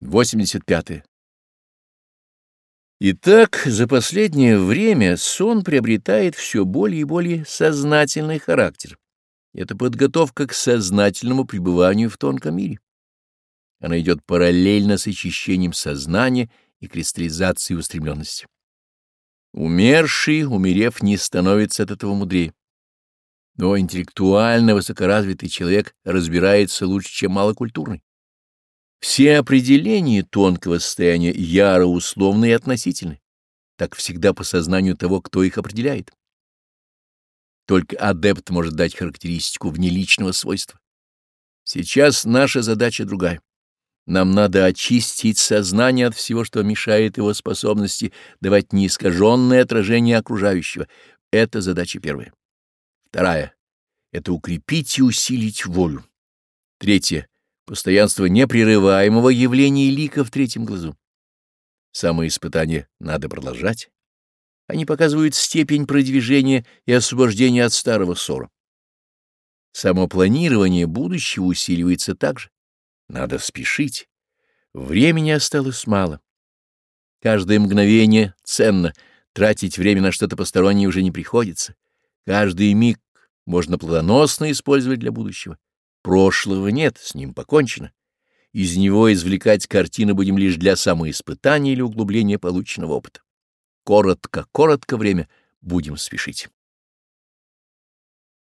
85. -е. Итак, за последнее время сон приобретает все более и более сознательный характер. Это подготовка к сознательному пребыванию в тонком мире. Она идет параллельно с очищением сознания и кристаллизацией устремленности. Умерший, умерев, не становится от этого мудрее. Но интеллектуально высокоразвитый человек разбирается лучше, чем малокультурный. Все определения тонкого состояния яро условны и относительны, так всегда по сознанию того, кто их определяет. Только адепт может дать характеристику внеличного свойства. Сейчас наша задача другая. Нам надо очистить сознание от всего, что мешает его способности давать неискаженное отражение окружающего. Это задача первая. Вторая — это укрепить и усилить волю. Третья — постоянство непрерываемого явления лика в третьем глазу. Самые испытания надо продолжать. Они показывают степень продвижения и освобождения от старого ссора. Само планирование будущего усиливается также. Надо спешить. Времени осталось мало. Каждое мгновение ценно. Тратить время на что-то постороннее уже не приходится. Каждый миг можно плодоносно использовать для будущего. Прошлого нет, с ним покончено. Из него извлекать картины будем лишь для самоиспытания или углубления полученного опыта. Коротко-коротко время будем спешить.